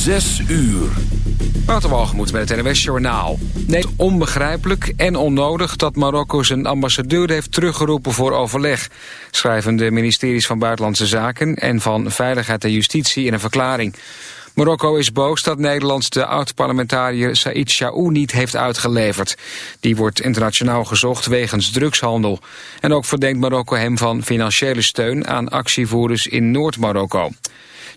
Zes uur. Waterwalgemoed met het NWS Journaal. Nee, onbegrijpelijk en onnodig dat Marokko zijn ambassadeur heeft teruggeroepen voor overleg. Schrijven de ministeries van Buitenlandse Zaken en van Veiligheid en Justitie in een verklaring. Marokko is boos dat Nederland de oud-parlementariër Said Chaou niet heeft uitgeleverd. Die wordt internationaal gezocht wegens drugshandel. En ook verdenkt Marokko hem van financiële steun aan actievoerders in Noord-Marokko.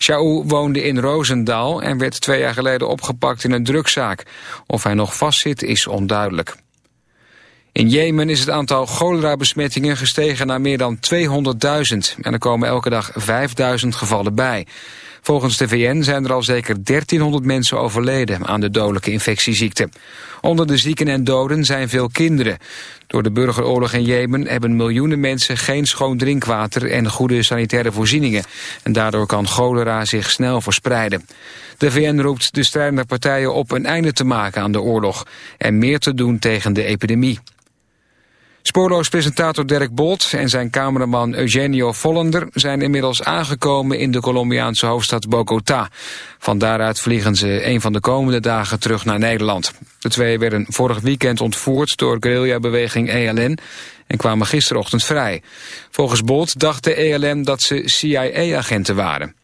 Chaou woonde in Roosendaal en werd twee jaar geleden opgepakt in een drugszaak. Of hij nog vastzit is onduidelijk. In Jemen is het aantal cholera-besmettingen gestegen naar meer dan 200.000. En er komen elke dag 5.000 gevallen bij. Volgens de VN zijn er al zeker 1300 mensen overleden aan de dodelijke infectieziekte. Onder de zieken en doden zijn veel kinderen. Door de burgeroorlog in Jemen hebben miljoenen mensen geen schoon drinkwater en goede sanitaire voorzieningen. En daardoor kan cholera zich snel verspreiden. De VN roept de strijdende partijen op een einde te maken aan de oorlog en meer te doen tegen de epidemie. Spoorloos presentator Dirk Bolt en zijn cameraman Eugenio Vollender zijn inmiddels aangekomen in de Colombiaanse hoofdstad Bogota. Van daaruit vliegen ze een van de komende dagen terug naar Nederland. De twee werden vorig weekend ontvoerd door guerrilla-beweging ELN en kwamen gisterochtend vrij. Volgens Bolt dacht de ELN dat ze CIA-agenten waren.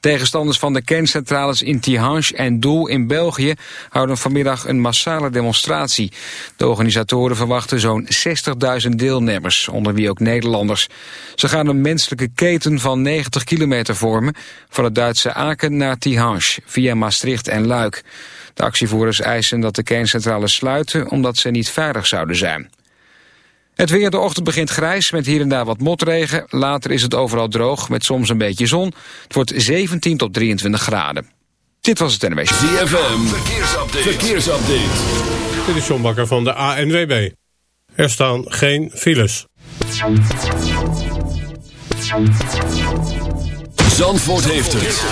Tegenstanders van de kerncentrales in Tihange en Doel in België houden vanmiddag een massale demonstratie. De organisatoren verwachten zo'n 60.000 deelnemers, onder wie ook Nederlanders. Ze gaan een menselijke keten van 90 kilometer vormen, van het Duitse Aken naar Tihange, via Maastricht en Luik. De actievoerders eisen dat de kerncentrales sluiten omdat ze niet veilig zouden zijn. Het weer, de ochtend begint grijs met hier en daar wat motregen. Later is het overal droog met soms een beetje zon. Het wordt 17 tot 23 graden. Dit was het NWS. ZFM, verkeersupdate. verkeersupdate. Dit is John Bakker van de ANWB. Er staan geen files. Zandvoort heeft het.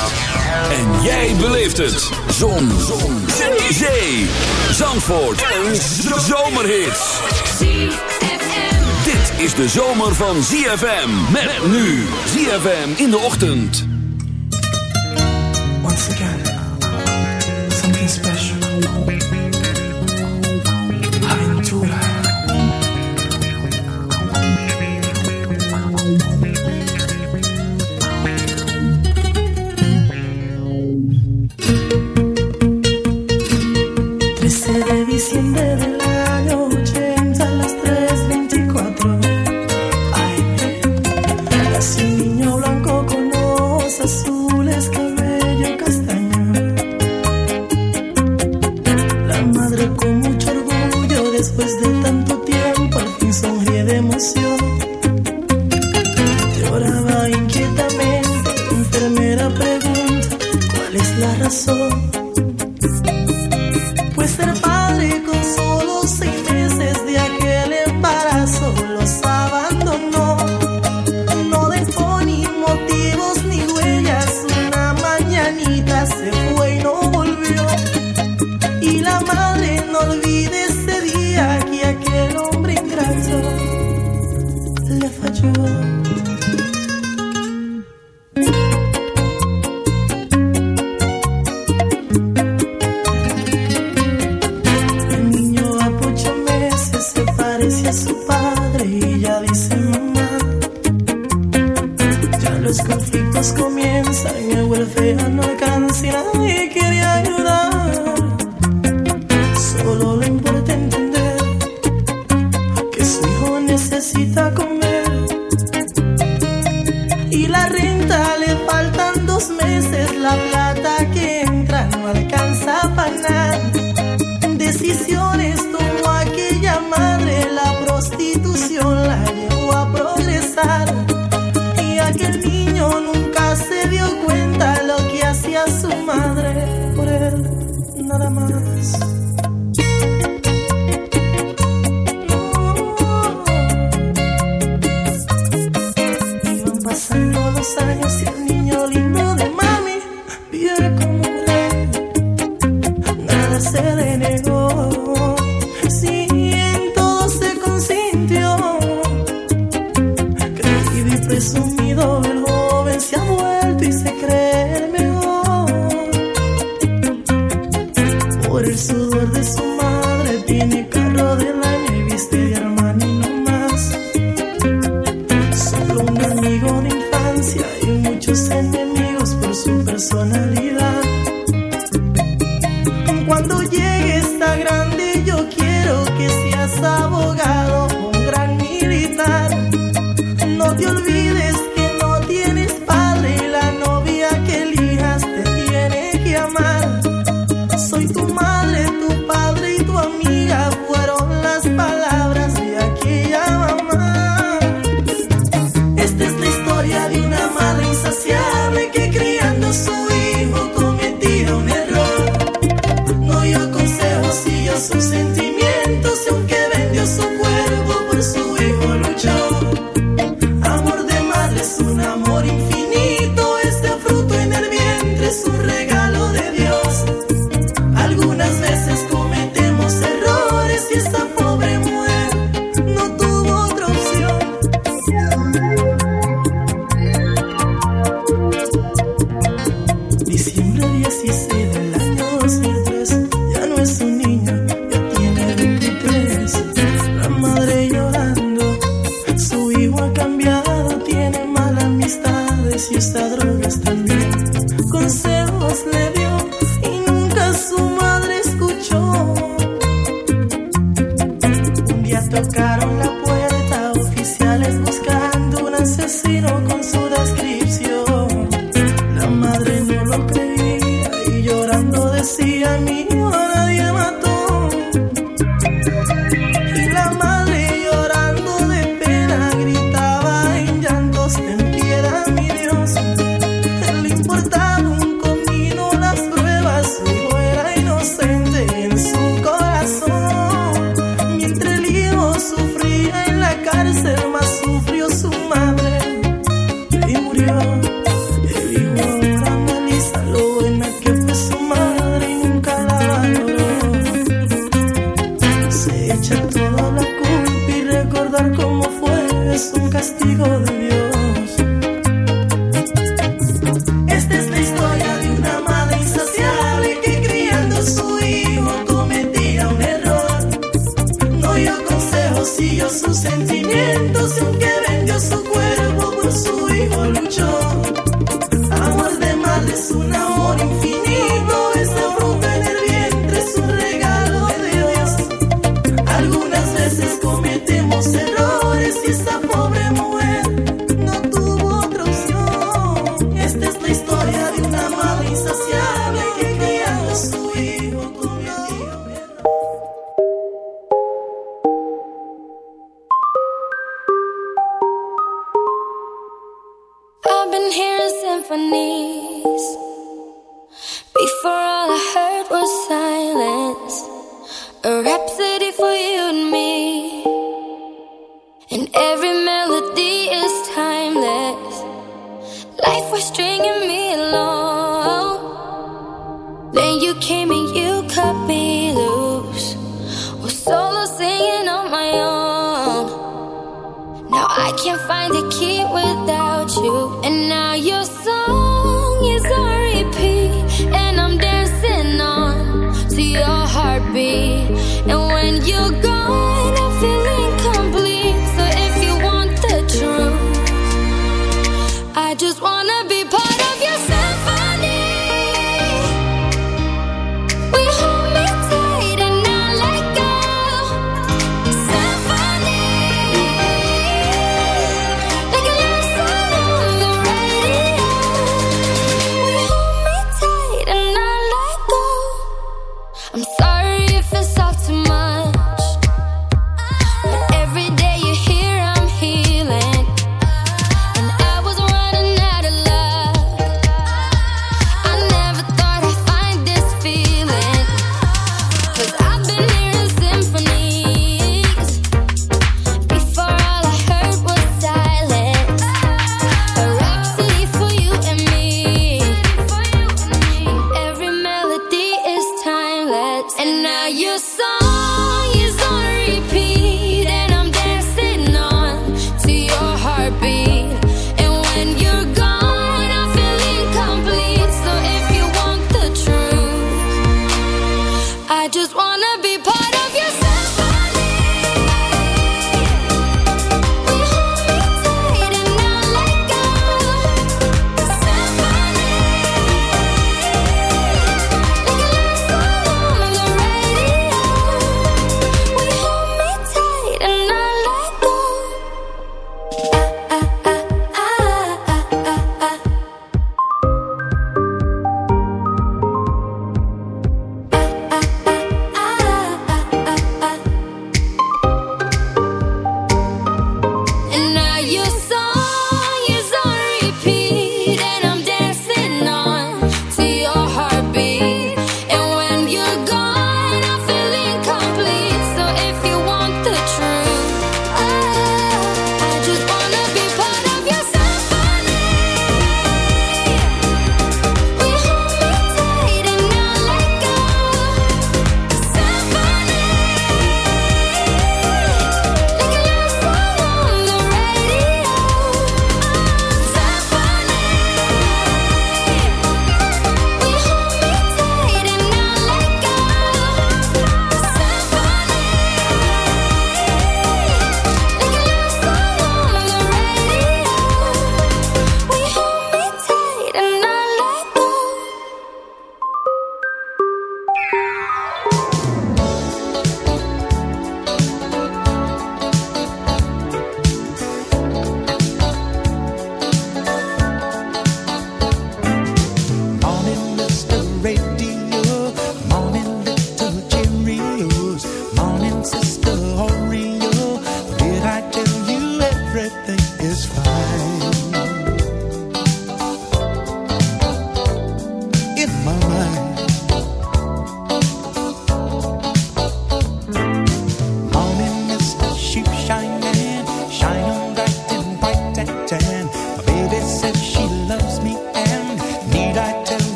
En jij beleeft het. Zon. Zon. Zee. Zandvoort. Een zomerhit is de zomer van ZFM. Met nu ZFM in de ochtend. Once again, something special. Aventura. Trece de diciembre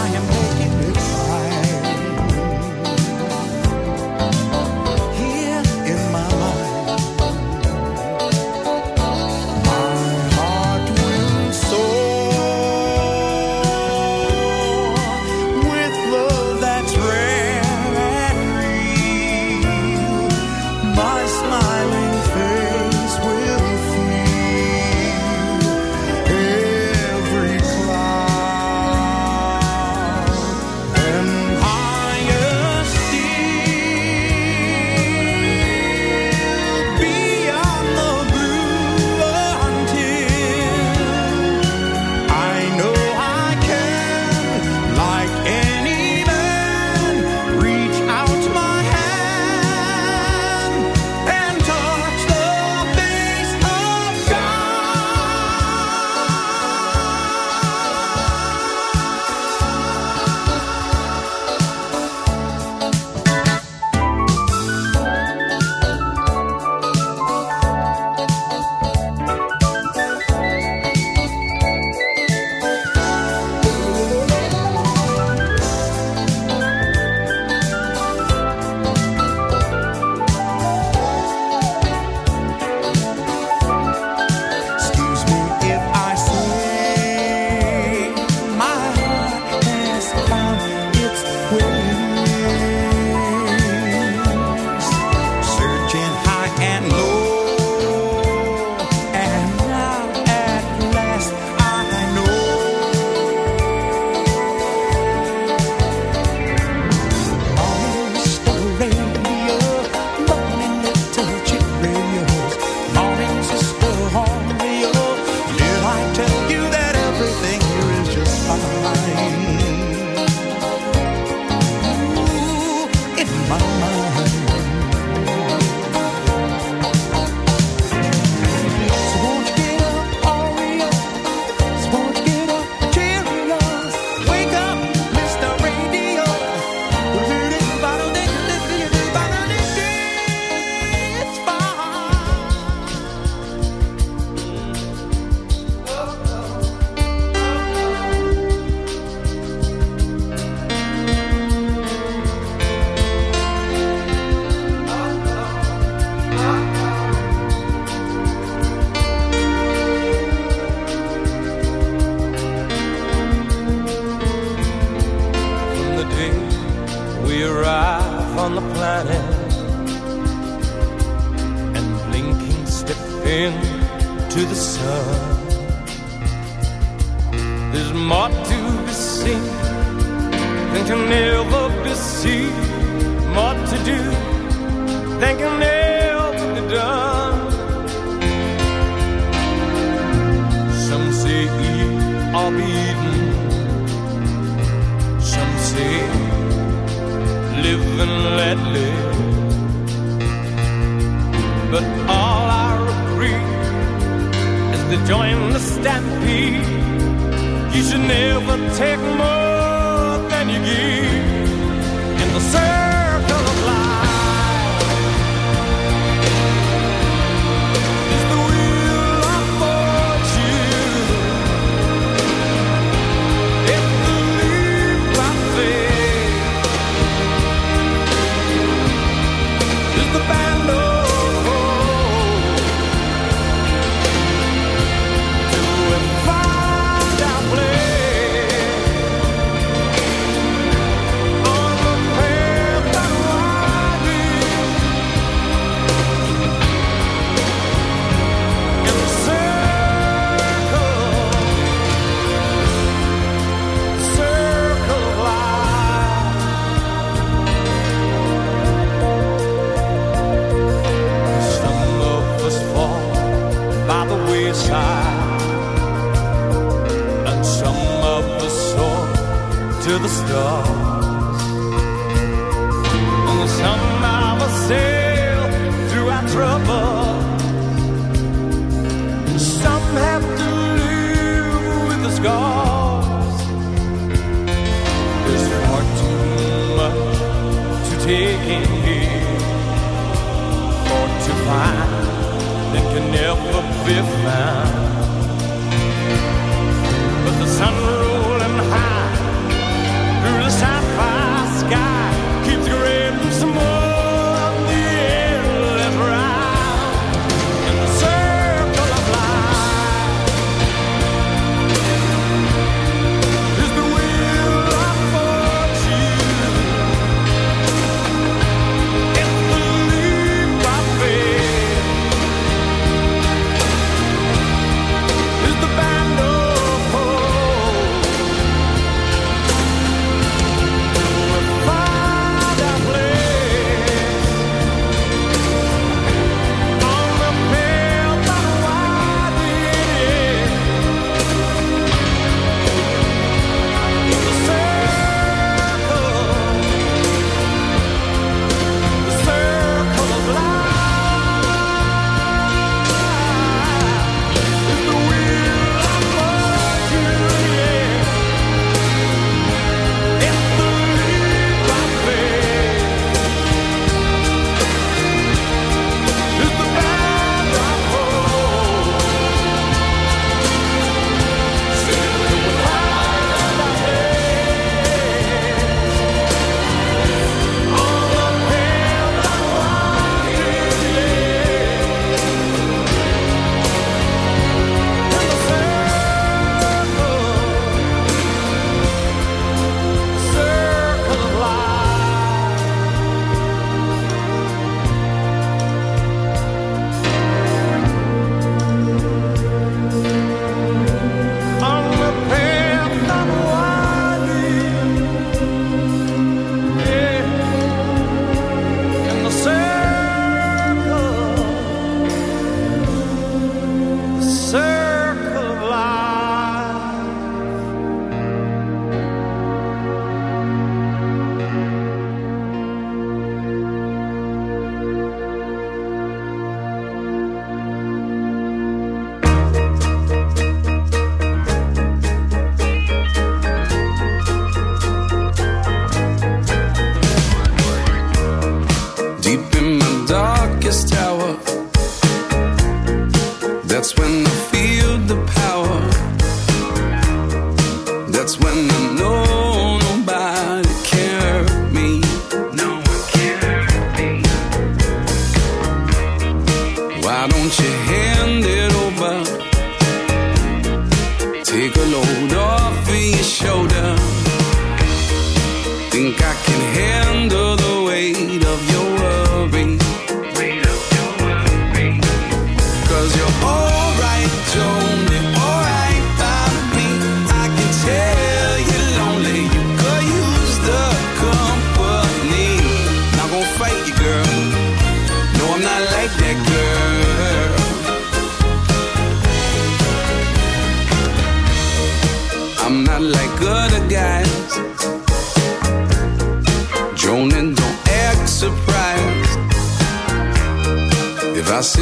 I am.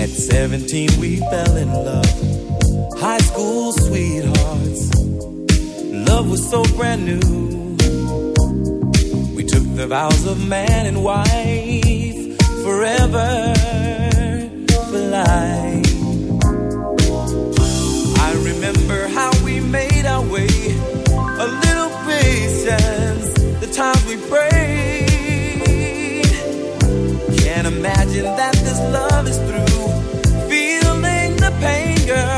At 17 we fell in love. High school sweethearts. Love was so brand new the vows of man and wife forever for life. I remember how we made our way, a little patience, the times we prayed. Can't imagine that this love is through, feeling the pain, girl.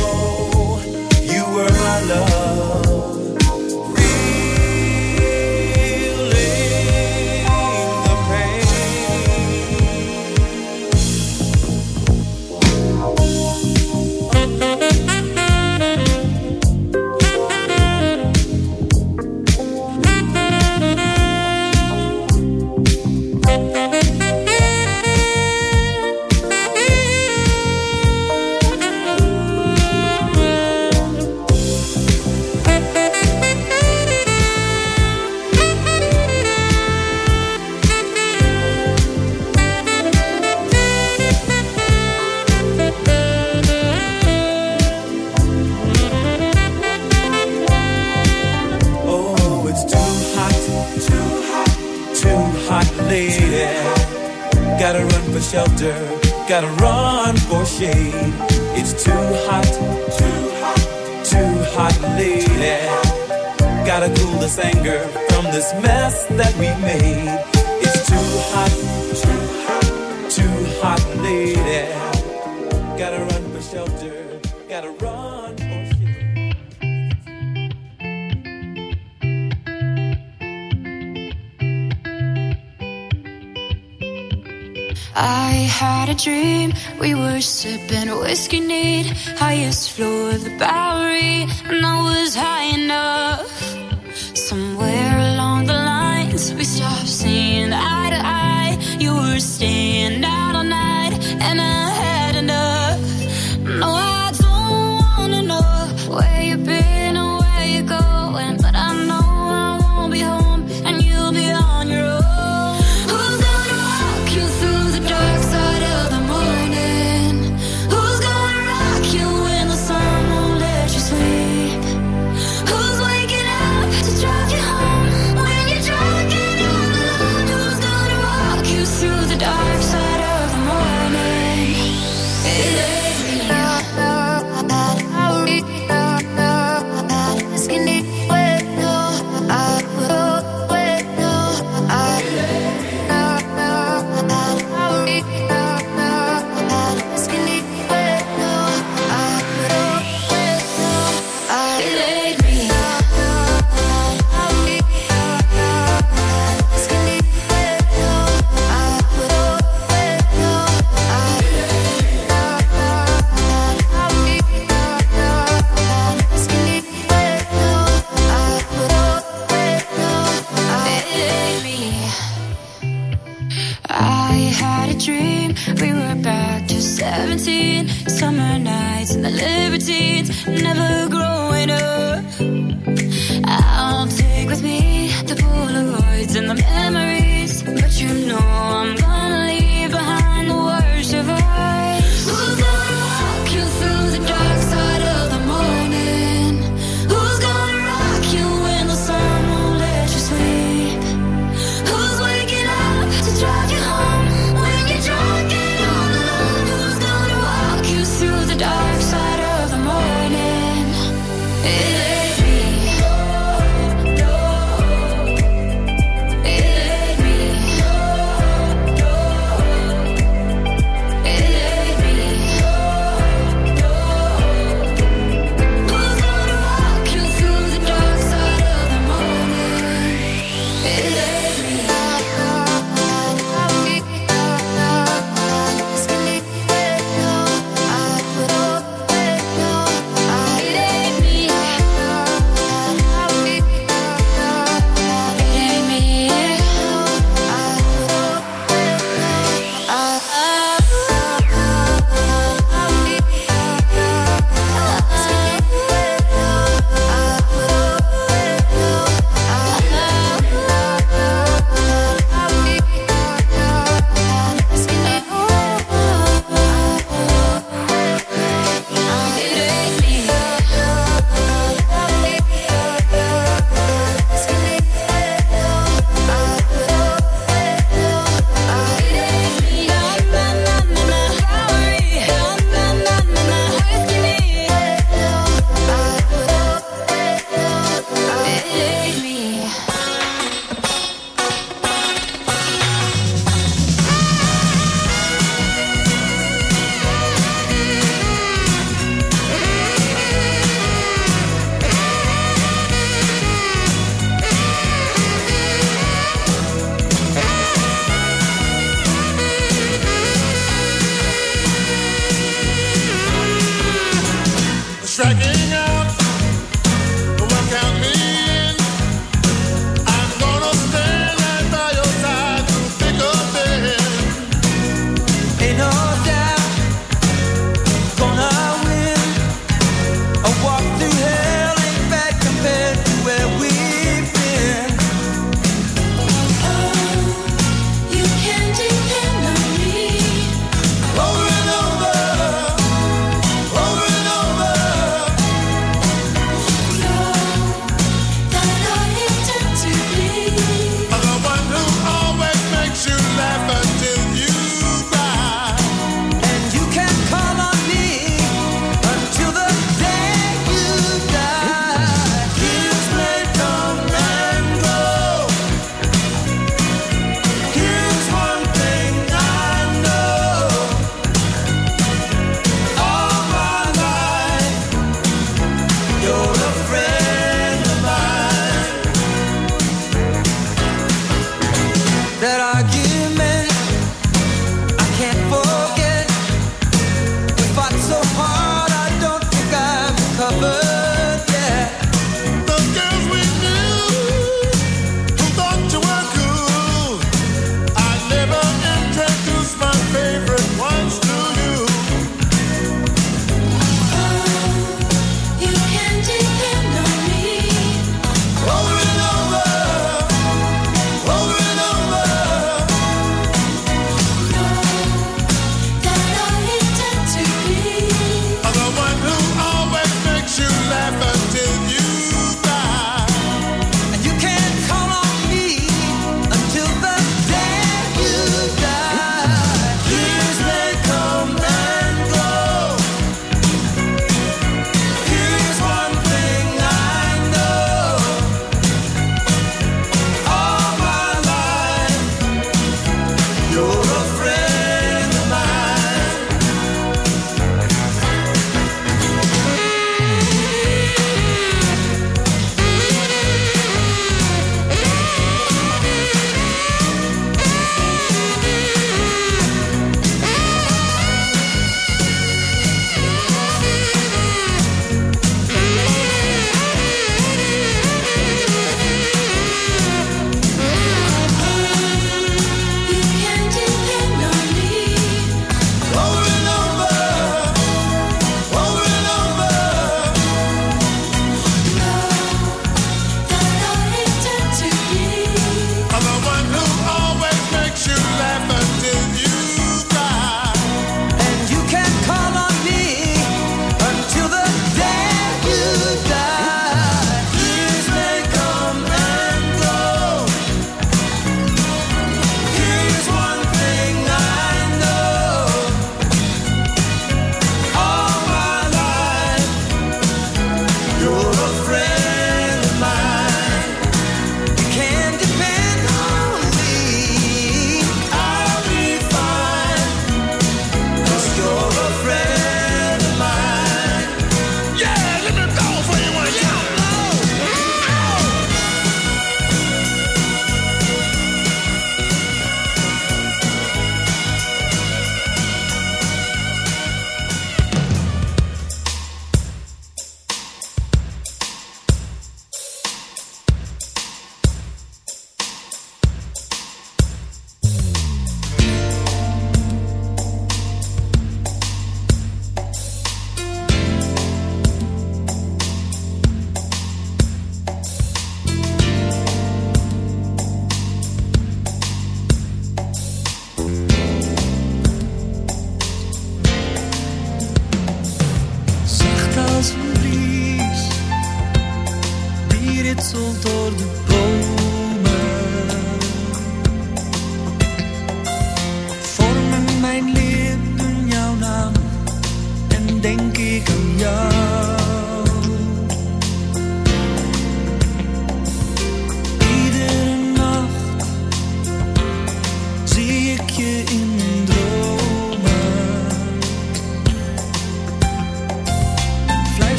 understand. I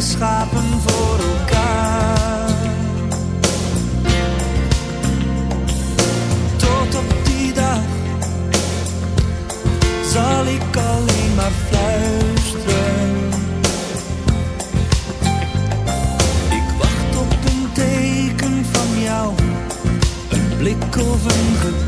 Schapen voor elkaar. Tot op die dag zal ik alleen maar fluisteren. Ik wacht op een teken van jou, een blik of een gedachte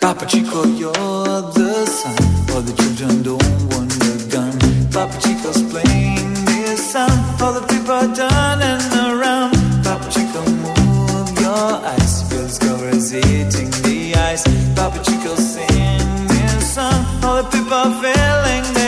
Papa Chico, you're the sun, all the children don't want the gun. Papa Chico's playing this song. all the people are and around. Papa Chico, move your eyes, feel the score is hitting the ice. Papa Chico, sing this song, all the people are feeling this.